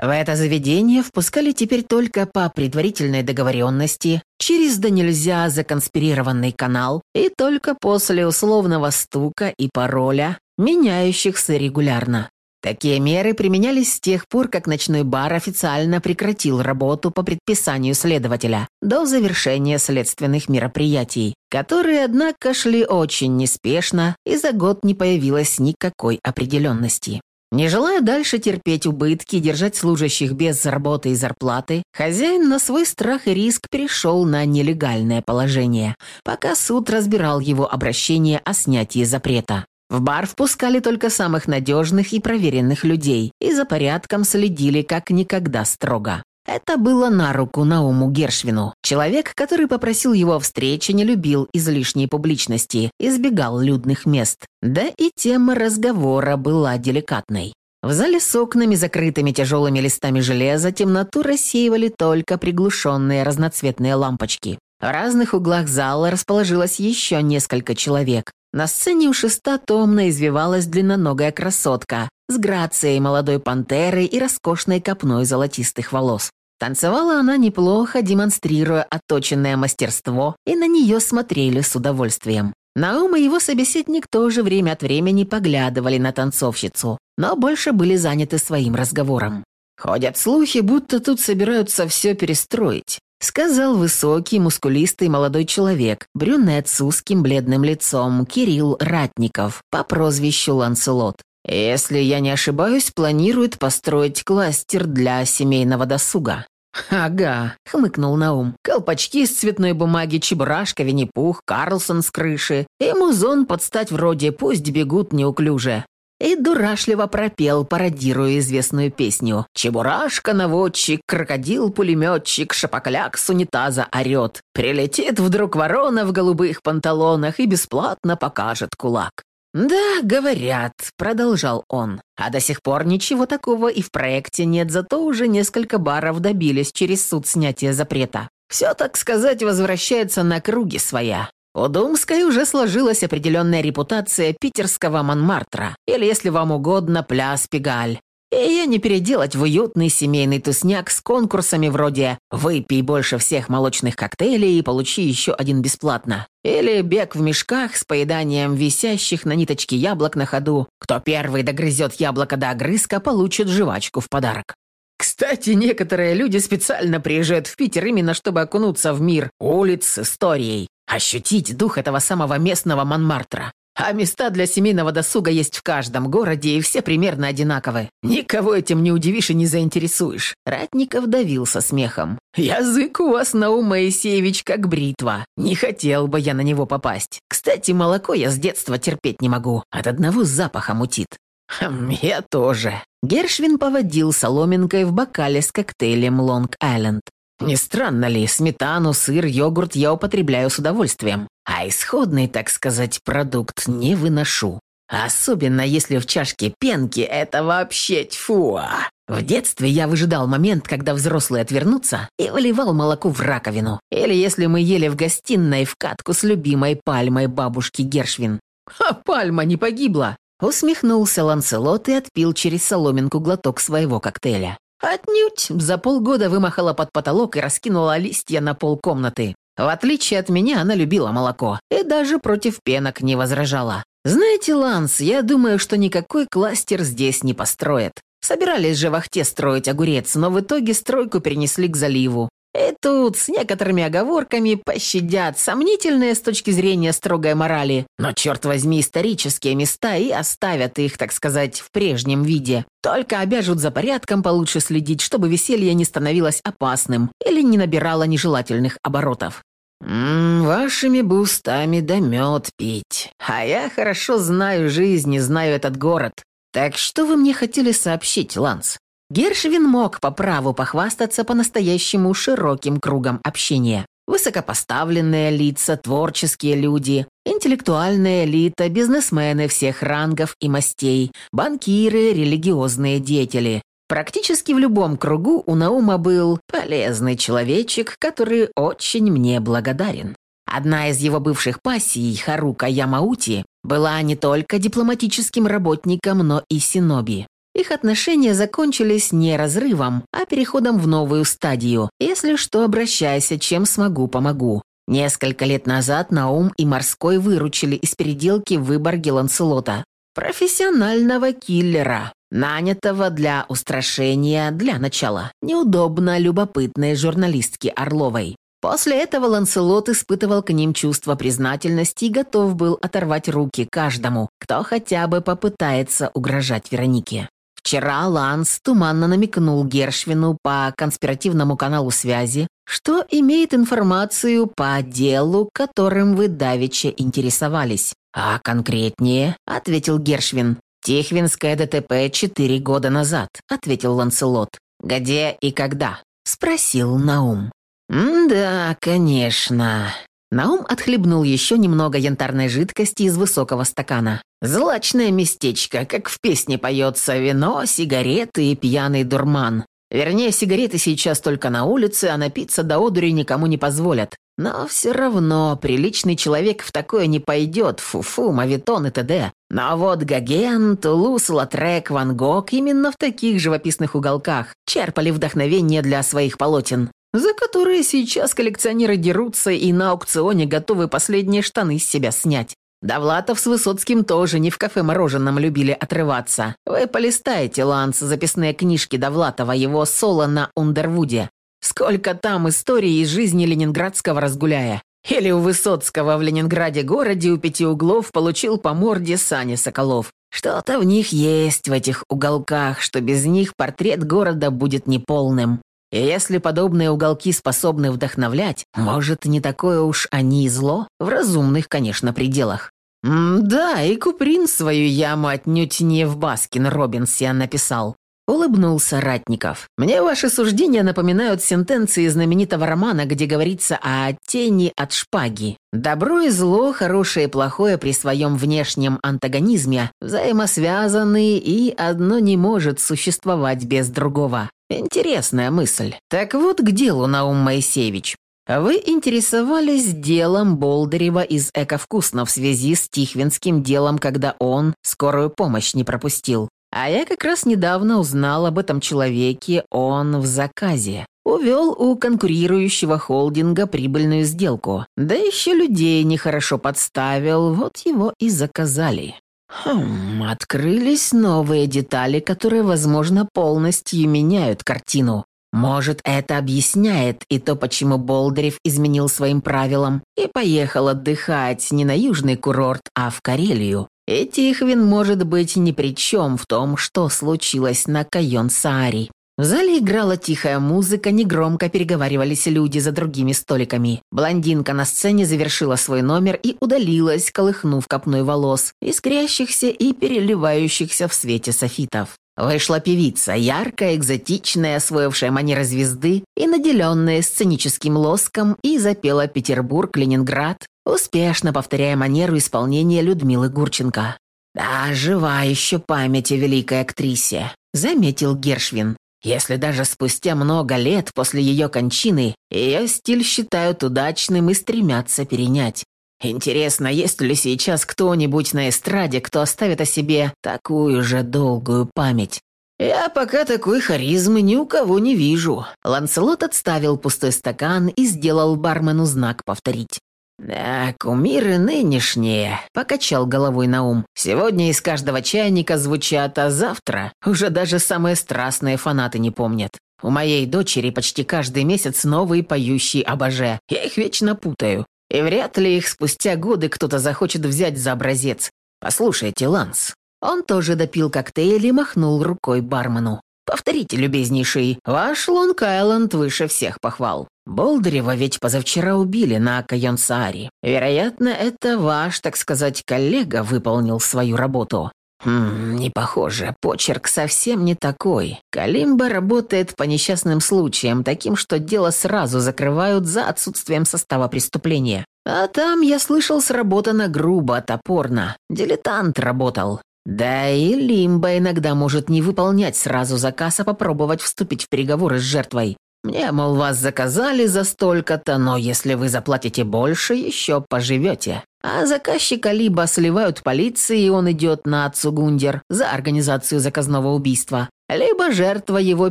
В это заведение впускали теперь только по предварительной договоренности, через да нельзя законспирированный канал и только после условного стука и пароля, меняющихся регулярно. Такие меры применялись с тех пор, как ночной бар официально прекратил работу по предписанию следователя до завершения следственных мероприятий, которые, однако, шли очень неспешно, и за год не появилось никакой определенности. Не желая дальше терпеть убытки и держать служащих без работы и зарплаты, хозяин на свой страх и риск перешел на нелегальное положение, пока суд разбирал его обращение о снятии запрета. В бар впускали только самых надежных и проверенных людей и за порядком следили как никогда строго. Это было на руку Науму Гершвину. Человек, который попросил его о встрече, не любил излишней публичности, избегал людных мест. Да и тема разговора была деликатной. В зале с окнами, закрытыми тяжелыми листами железа, темноту рассеивали только приглушенные разноцветные лампочки. В разных углах зала расположилось еще несколько человек. На сцене у шеста томно извивалась длинноногая красотка с грацией молодой пантеры и роскошной копной золотистых волос. Танцевала она неплохо, демонстрируя отточенное мастерство, и на нее смотрели с удовольствием. Наум и его собеседник тоже время от времени поглядывали на танцовщицу, но больше были заняты своим разговором. Ходят слухи, будто тут собираются все перестроить. Сказал высокий, мускулистый молодой человек, брюнет с узким бледным лицом, Кирилл Ратников, по прозвищу Ланселот. Если я не ошибаюсь, планирует построить кластер для семейного досуга. «Ага», — хмыкнул Наум. «Колпачки из цветной бумаги, чебурашка, Винни-Пух, Карлсон с крыши. И музон подстать вроде «Пусть бегут неуклюже» и дурашливо пропел, пародируя известную песню. «Чебурашка, наводчик, крокодил-пулеметчик, шапокляк с унитаза орет. Прилетит вдруг ворона в голубых панталонах и бесплатно покажет кулак». «Да, говорят», — продолжал он. «А до сих пор ничего такого и в проекте нет, зато уже несколько баров добились через суд снятия запрета. Все, так сказать, возвращается на круги своя. У Думской уже сложилась определенная репутация питерского Монмартра, или, если вам угодно, пляс Пегаль. Ее не переделать в уютный семейный тусняк с конкурсами вроде «Выпей больше всех молочных коктейлей и получи еще один бесплатно». Или «Бег в мешках с поеданием висящих на ниточке яблок на ходу. Кто первый догрызет яблоко до огрызка, получит жвачку в подарок». Кстати, некоторые люди специально приезжают в Питер именно чтобы окунуться в мир улиц с историей. Ощутить дух этого самого местного Монмартра. А места для семейного досуга есть в каждом городе, и все примерно одинаковы. Никого этим не удивишь и не заинтересуешь. Ратников давился смехом. «Язык у вас, Наум Моисеевич, как бритва. Не хотел бы я на него попасть. Кстати, молоко я с детства терпеть не могу. От одного запаха мутит». «Хм, я тоже». Гершвин поводил соломинкой в бокале с коктейлем Лонг-Айленд. Не странно ли, сметану, сыр, йогурт я употребляю с удовольствием, а исходный, так сказать, продукт не выношу. Особенно если в чашке пенки это вообще тьфу. В детстве я выжидал момент, когда взрослые отвернутся, и выливал молоко в раковину. Или если мы ели в гостиной в катку с любимой пальмой бабушки Гершвин. А пальма не погибла. Усмехнулся Ланселот и отпил через соломинку глоток своего коктейля. Отнюдь. За полгода вымахала под потолок и раскинула листья на пол комнаты. В отличие от меня, она любила молоко и даже против пенок не возражала. Знаете, Ланс, я думаю, что никакой кластер здесь не построят. Собирались же в Ахте строить огурец, но в итоге стройку перенесли к заливу. И тут с некоторыми оговорками пощадят сомнительные с точки зрения строгой морали, но, черт возьми, исторические места и оставят их, так сказать, в прежнем виде. Только обяжут за порядком получше следить, чтобы веселье не становилось опасным или не набирало нежелательных оборотов. «М «Вашими бы устами да мед пить. А я хорошо знаю жизнь и знаю этот город. Так что вы мне хотели сообщить, Ланс?» Гершвин мог по праву похвастаться по-настоящему широким кругом общения. Высокопоставленные лица, творческие люди, интеллектуальная элита, бизнесмены всех рангов и мастей, банкиры, религиозные деятели. Практически в любом кругу у Наума был полезный человечек, который очень мне благодарен. Одна из его бывших пассий, Харука Ямаути, была не только дипломатическим работником, но и синоби. Их отношения закончились не разрывом, а переходом в новую стадию. Если что, обращайся, чем смогу, помогу. Несколько лет назад Наум и Морской выручили из переделки выборги Ланселота. Профессионального киллера, нанятого для устрашения для начала, неудобно любопытной журналистки Орловой. После этого Ланселот испытывал к ним чувство признательности и готов был оторвать руки каждому, кто хотя бы попытается угрожать Веронике. Вчера Ланс туманно намекнул Гершвину по конспиративному каналу связи, что имеет информацию по делу, которым вы давеча интересовались. «А конкретнее?» — ответил Гершвин. «Тихвинское ДТП четыре года назад», — ответил Ланселот. «Где и когда?» — спросил Наум. «Да, конечно». Наум отхлебнул еще немного янтарной жидкости из высокого стакана. «Злачное местечко, как в песне поется вино, сигареты и пьяный дурман. Вернее, сигареты сейчас только на улице, а напиться до одури никому не позволят. Но все равно приличный человек в такое не пойдет, фу-фу, мавитон и т.д. Но вот Гоген, Тулус, Латрек, Ван Гог именно в таких живописных уголках черпали вдохновение для своих полотен за которые сейчас коллекционеры дерутся и на аукционе готовы последние штаны с себя снять. Довлатов с Высоцким тоже не в кафе-мороженом любили отрываться. Вы полистаете, Ланс, записные книжки Довлатова, его соло на Ундервуде. Сколько там историй из жизни ленинградского разгуляя. Или у Высоцкого в Ленинграде городе у пяти углов получил по морде Саня Соколов. Что-то в них есть, в этих уголках, что без них портрет города будет неполным. И если подобные уголки способны вдохновлять, может, не такое уж они и зло, в разумных, конечно, пределах. М да, и Куприн свою яму отнюдь не в Баскин Робинсе написал. Улыбнулся Ратников. «Мне ваши суждения напоминают сентенции знаменитого романа, где говорится о тени от шпаги. Добро и зло, хорошее и плохое при своем внешнем антагонизме взаимосвязаны, и одно не может существовать без другого. Интересная мысль. Так вот к делу, Наум Моисеевич. Вы интересовались делом Болдырева из «Эковкусно» в связи с Тихвинским делом, когда он скорую помощь не пропустил. А я как раз недавно узнал об этом человеке, он в заказе. Увел у конкурирующего холдинга прибыльную сделку. Да еще людей нехорошо подставил, вот его и заказали. Хм, открылись новые детали, которые, возможно, полностью меняют картину. Может, это объясняет и то, почему Болдырев изменил своим правилам и поехал отдыхать не на южный курорт, а в Карелию. И Тихвин может быть ни при чем в том, что случилось на Кайон-Саари. В зале играла тихая музыка, негромко переговаривались люди за другими столиками. Блондинка на сцене завершила свой номер и удалилась, колыхнув копной волос, искрящихся и переливающихся в свете софитов. Вышла певица, яркая, экзотичная, освоившая манеры звезды и наделенная сценическим лоском, и запела «Петербург», «Ленинград», успешно повторяя манеру исполнения Людмилы Гурченко. «Да, жива еще память о великой актрисе», — заметил Гершвин. Если даже спустя много лет после ее кончины ее стиль считают удачным и стремятся перенять. Интересно, есть ли сейчас кто-нибудь на эстраде, кто оставит о себе такую же долгую память? «Я пока такой харизмы ни у кого не вижу». Ланселот отставил пустой стакан и сделал бармену знак повторить. «Да, кумиры нынешние», — покачал головой Наум. «Сегодня из каждого чайника звучат, а завтра уже даже самые страстные фанаты не помнят. У моей дочери почти каждый месяц новый поющий обоже. Я их вечно путаю. И вряд ли их спустя годы кто-то захочет взять за образец. Послушайте, Ланс». Он тоже допил коктейль и махнул рукой бармену. «Повторите, любезнейший, ваш Лонг-Айленд выше всех похвал. Болдырева ведь позавчера убили на Кайонсааре. Вероятно, это ваш, так сказать, коллега выполнил свою работу. Хм, не похоже, почерк совсем не такой. Калимба работает по несчастным случаям, таким, что дело сразу закрывают за отсутствием состава преступления. А там, я слышал, сработано грубо, топорно. Дилетант работал. Да и Лимба иногда может не выполнять сразу заказ, а попробовать вступить в переговоры с жертвой. Мне, мол, вас заказали за столько-то, но если вы заплатите больше, еще поживете. а заказчика либо сливают полиции, и он идет на Цугундер за организацию заказного убийства, либо жертва его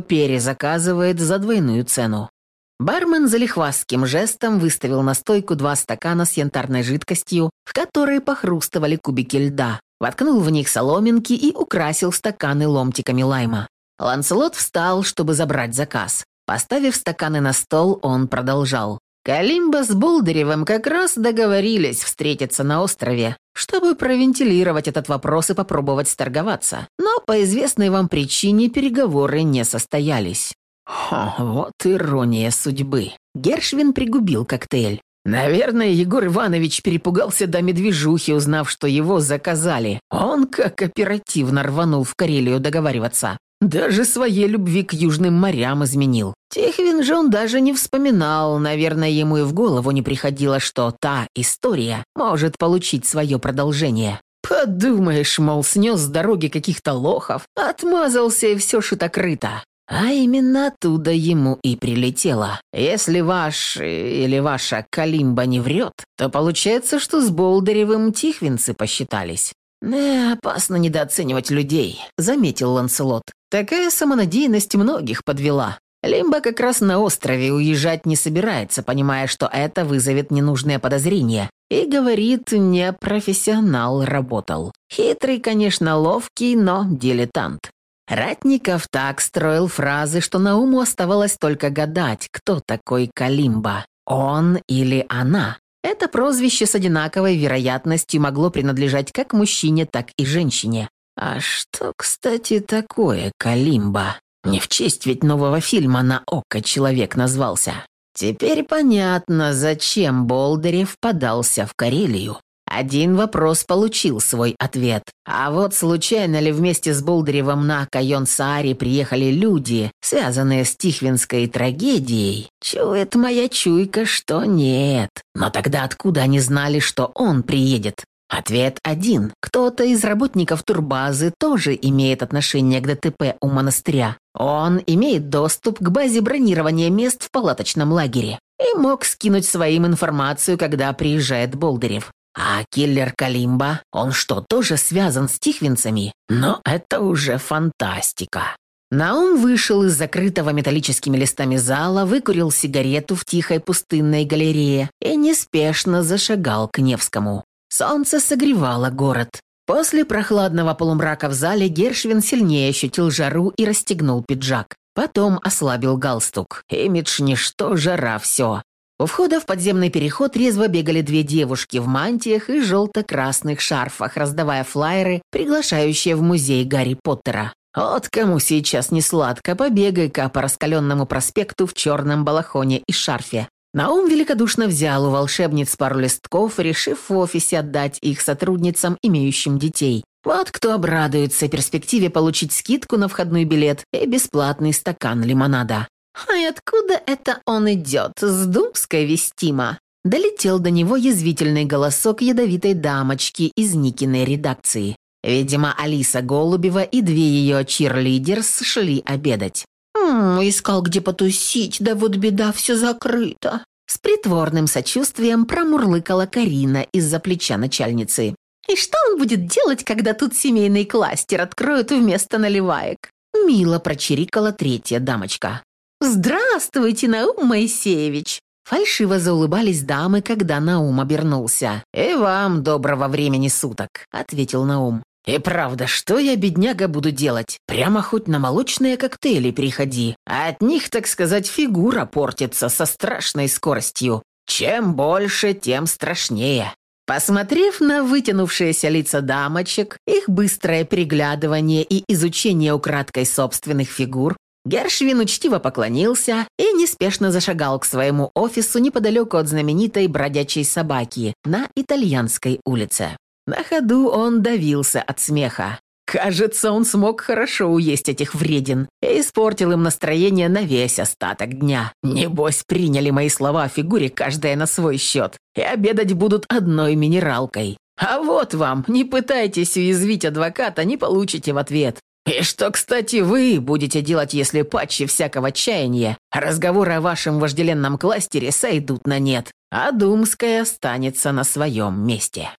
перезаказывает за двойную цену. Бармен залихвастским жестом выставил на стойку два стакана с янтарной жидкостью, в которые похрустывали кубики льда, воткнул в них соломинки и украсил стаканы ломтиками лайма. Ланселот встал, чтобы забрать заказ. Поставив стаканы на стол, он продолжал. Калимба с Болдыревым как раз договорились встретиться на острове, чтобы провентилировать этот вопрос и попробовать сторговаться. Но по известной вам причине переговоры не состоялись. Хо, вот ирония судьбы. Гершвин пригубил коктейль. Наверное, Егор Иванович перепугался до медвежухи, узнав, что его заказали. Он как оперативно рванул в Карелию договариваться. Даже своей любви к южным морям изменил. Тихвин же он даже не вспоминал, наверное, ему и в голову не приходило, что та история может получить свое продолжение. Подумаешь, мол, снес с дороги каких-то лохов, отмазался и все шито-крыто. А именно оттуда ему и прилетело. Если ваш или ваша Калимба не врет, то получается, что с Болдыревым тихвинцы посчитались. «Не, опасно недооценивать людей», — заметил Ланселот. «Такая самонадеянность многих подвела. Лимба как раз на острове уезжать не собирается, понимая, что это вызовет ненужные подозрения. И говорит, не профессионал работал. Хитрый, конечно, ловкий, но дилетант. Ратников так строил фразы, что на уму оставалось только гадать, кто такой Калимба. Он или она. Это прозвище с одинаковой вероятностью могло принадлежать как мужчине, так и женщине. А что, кстати, такое Калимба? Не в честь ведь нового фильма на око человек назвался. Теперь понятно, зачем Болдырев подался в Карелию. Один вопрос получил свой ответ. А вот случайно ли вместе с Болдыревым на Кайон-Сааре приехали люди, связанные с Тихвинской трагедией? Чует моя чуйка, что нет. Но тогда откуда они знали, что он приедет? Ответ один. Кто-то из работников турбазы тоже имеет отношение к ДТП у монастыря. Он имеет доступ к базе бронирования мест в палаточном лагере и мог скинуть своим информацию, когда приезжает Болдырев. А киллер Калимба, он что, тоже связан с тихвинцами? Но это уже фантастика. Наум вышел из закрытого металлическими листами зала, выкурил сигарету в тихой пустынной галерее и неспешно зашагал к Невскому. Солнце согревало город. После прохладного полумрака в зале Гершвин сильнее ощутил жару и расстегнул пиджак. Потом ослабил галстук. Имидж ничто, жара все. У входа в подземный переход резво бегали две девушки в мантиях и желто-красных шарфах, раздавая флаеры, приглашающие в музей Гарри Поттера. Вот кому сейчас не сладко, побегай-ка по раскаленному проспекту в черном балахоне и шарфе. Наум великодушно взял у волшебниц пару листков, решив в офисе отдать их сотрудницам, имеющим детей. Вот кто обрадуется перспективе получить скидку на входной билет и бесплатный стакан лимонада. «А откуда это он идет? С Думской вестима?» Долетел до него язвительный голосок ядовитой дамочки из Никиной редакции. Видимо, Алиса Голубева и две ее чирлидерс шли обедать. «М -м, искал где потусить, да вот беда, все закрыто». С притворным сочувствием промурлыкала Карина из-за плеча начальницы. «И что он будет делать, когда тут семейный кластер откроют вместо наливаек?» Мило прочирикала третья дамочка. «Здравствуйте, Наум Моисеевич!» Фальшиво заулыбались дамы, когда Наум обернулся. «И вам доброго времени суток», — ответил Наум. «И правда, что я, бедняга, буду делать? Прямо хоть на молочные коктейли приходи. А от них, так сказать, фигура портится со страшной скоростью. Чем больше, тем страшнее». Посмотрев на вытянувшиеся лица дамочек, их быстрое переглядывание и изучение украдкой собственных фигур, Гершвин учтиво поклонился и неспешно зашагал к своему офису неподалеку от знаменитой бродячей собаки на Итальянской улице. На ходу он давился от смеха. Кажется, он смог хорошо уесть этих вреден и испортил им настроение на весь остаток дня. Небось, приняли мои слова о фигуре каждая на свой счет и обедать будут одной минералкой. А вот вам, не пытайтесь уязвить адвоката, не получите в ответ. И что, кстати, вы будете делать, если патчи всякого чаяния, разговоры о вашем вожделенном кластере сойдут на нет? а Думская останется на своем месте.